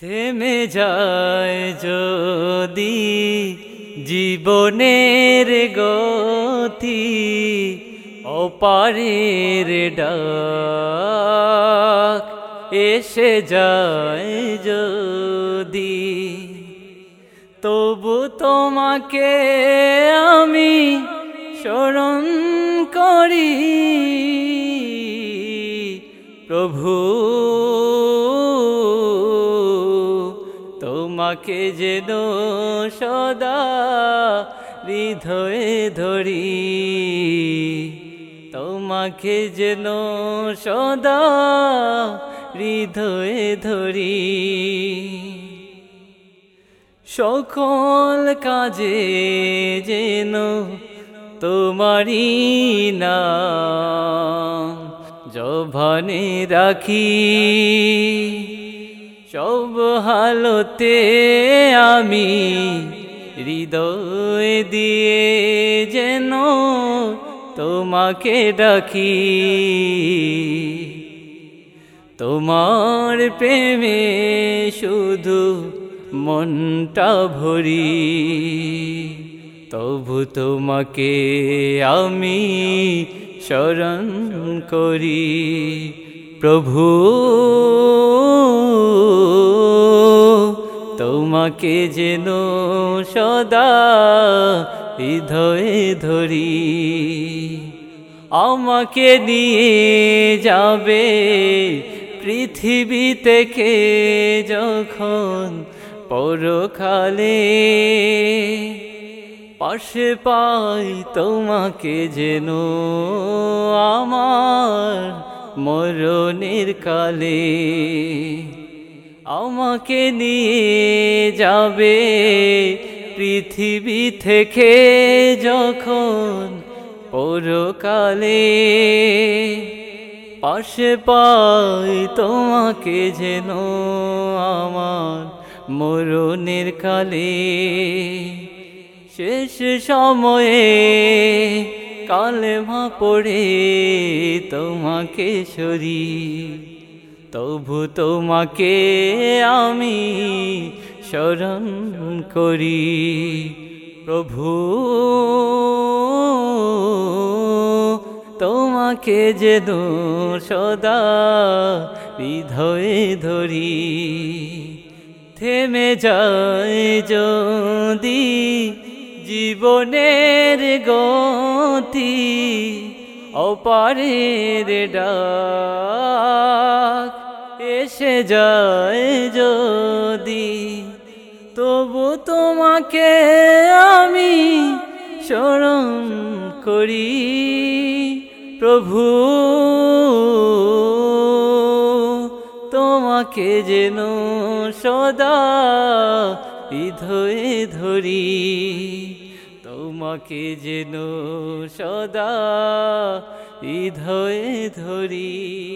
থেমে যায় যদি জীবনের গতি অপারের ডাক এসে যায় যদি। তবু তোমাকে আমি স্মরণ করি, প্রভু। তোমাকে যেন সদা হৃদয়ে ধরি। তোমাকে যেন সদা হৃদয়ে ধরি। সকল কাজে যেন তোমারি না জভানে রাখি। সব হালতে আমি হৃদয় দিয়ে যেন তোমাকে ডাকি। তোমার প্রেমে শুধু মনটা ভরি, তবু তোমাকে আমি স্মরণ করি। প্রভু তোমাকে যেন সদা হৃদয়ে ধরি। আমাকে নিয়ে যাবে পৃথিবী থেকে যখন পরকালে। পাশে পাই তোমাকে যেন আমার মরণের কালে। আমাকে নিয়ে যাবে পৃথিবী থেকে যখন পরকালে। পাশে পাই তোমাকে যেন আমার মরণের কালে। শেষ সময়ে কালেমা পড়ে তোমাকে সরি। তবু তোমাকে আমি স্মরণ করি। প্রভু, তোমাকে যেন সদা হৃদয়ে ধরি, থেমে যায় যদি জীবনের গতি অপারের ডাক। এসে যায় যদি, তবু তোমাকে আমি স্মরণ করি। প্রভু, তোমাকে যেন সদা হৃদয়ে ধরি। তোমাকে যেন সদা হৃদয়ে ধরি।